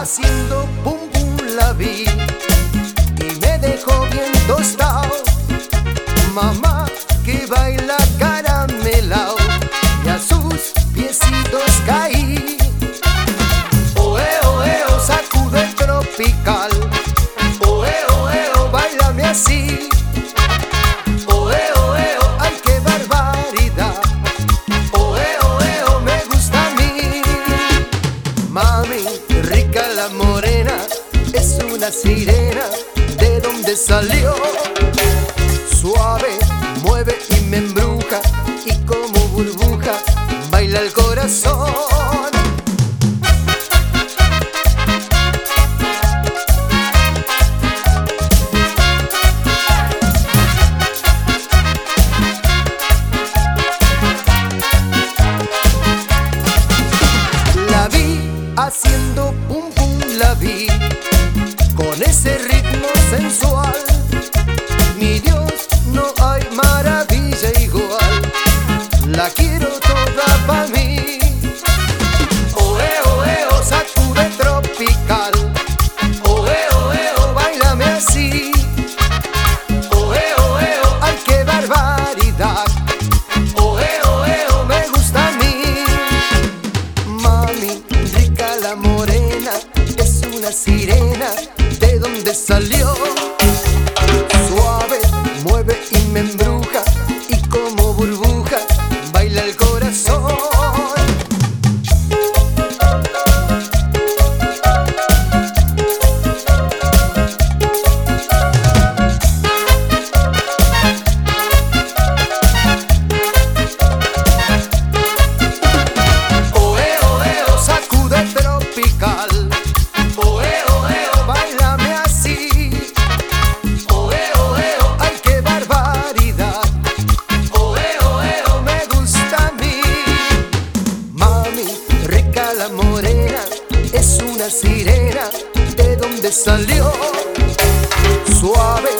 haciendo pum pum la vi y me dejó bien tostado. Mamá, que baila. la morena es una sirena de donde salió. Suave, mueve y me embruja y como burbuja baila el corazón. Quiero toda para mí. Oe, oe, oh, oe, sacude tropical. Oe, oe, oe, bailame así. Oe, oe, oh, oe, hay que barbaridad. Oe, oe, me gusta a mí. Mami, rica la morena, es una sirena. ¿De dónde salió? Suave, mueve y me sirena de donde salió. Suave